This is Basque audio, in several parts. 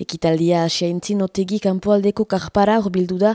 Ekitaldia asiaintzin otegi kanpoaldeko karpara hor bildu da,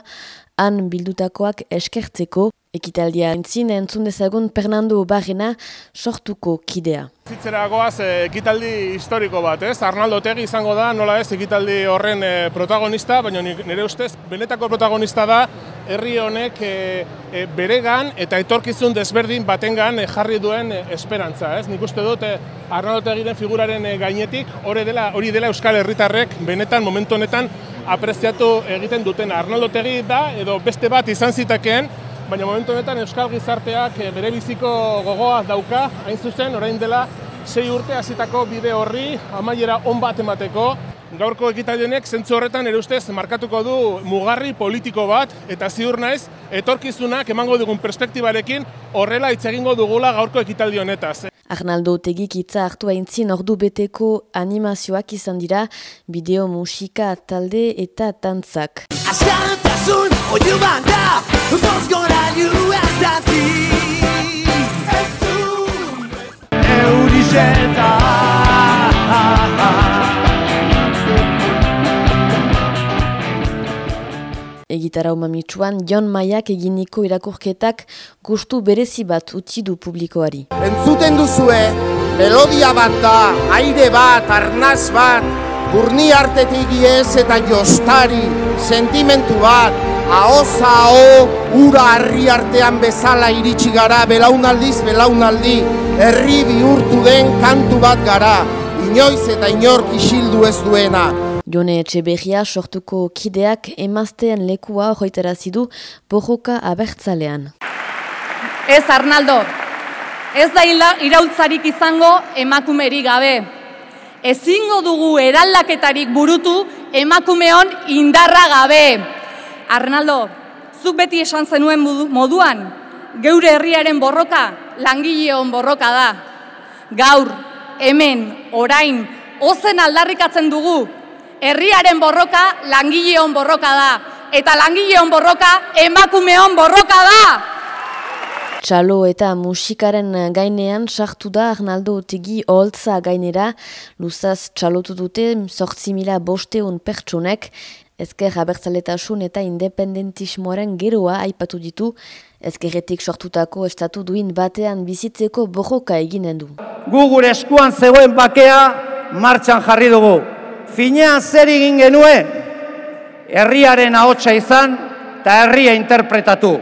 han bildutakoak eskertzeko. Ekitaldia entzin entzun dezagun Fernando Barrena sortuko kidea. Zitzera goaz eh, ekitaldi historiko bat, ez? Arnaldo Tegi izango da, nola ez, ekitaldi horren eh, protagonista, baina nire ustez, benetako protagonista da, herri honek e, beregan eta etorkizun desberdin batengan jarri duen esperantza, ez? Nik uste dut Arnaldo Tegiren figuraren gainetik, hori dela, hori dela Euskal Herritarrek benetan, momentu honetan, apreziatu egiten duten. Arnaldo Tegi da, edo beste bat izan zitakeen, baina momentu honetan Euskal Gizarteak eh, bere biziko gogoa dauka, hain zuzen, orain dela, sei urte hasitako bide horri, amaiera on bat emateko, gaurko ekitalionek zentzu horretan ere ustez markatuko du mugarri politiko bat eta ziur naiz etorkizunak emango dugun perspektibarekin horrela hitz egingo dugula gaurko ekitaldi honetaz. Arnaldo Tegik hitza hartu aintzin ordu beteko animazioak izan dira bideo musika talde eta tantzak. Azkartasun, oio banda, Egitara umamitsuan, Jon Maiak eginiko irakurketak gustu berezi bat utzi du publikoari. Entzuten duzue, melodia bat da, aire bat, arnaz bat, burni artetik ez eta jostari, sentimentu bat, ahoza aho, ura harri artean bezala iritsi gara, belaunaldiz belaunaldi, herri bihurtu den kantu bat gara, inoiz eta inork isildu ez duena. Jone Etxeberria sortuko kideak emaztean lekua hoitara zidu bojoka abertzalean. Ez Arnaldo, ez da iraultzarik izango emakumeri gabe. Ezingo dugu eraldaketarik burutu emakumeon indarra gabe. Arnaldo, zuk beti esan zenuen moduan, geure herriaren borroka, langileon borroka da. Gaur, hemen, orain, ozen aldarrikatzen dugu, herriaren borroka langileon borroka da. Eta langileon borroka emakumeon borroka da. Txalo eta musikaren gainean sartu da Arnaldo Otegi oholtza gainera, luzaz txalotu dute sortzi mila bosteun pertsonek, ezker abertzaletasun eta independentismoaren geroa aipatu ditu, ezkerretik sortutako estatu duin batean bizitzeko borroka eginen du. Gu gure eskuan zegoen bakea martxan jarri dugu finean zer egin genuen herriaren ahotsa izan eta herria interpretatu.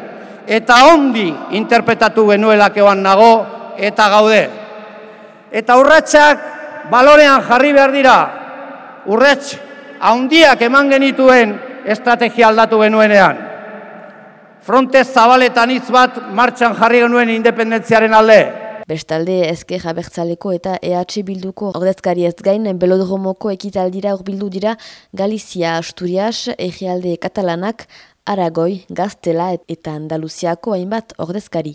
Eta ondi interpretatu genuelak eban nago eta gaude. Eta urratsak balorean jarri behar dira. Urrats haundiak eman genituen estrategia aldatu genuenean. Frontez zabaletan hitz bat martxan jarri genuen independentziaren alde. Bestalde ezke jabertzaleko eta EH bilduko ordezkari ez gain belodromoko ekitaldira bildu dira Galizia, Asturias, Egealde Katalanak, Aragoi, Gaztela eta Andaluziako hainbat ordezkari.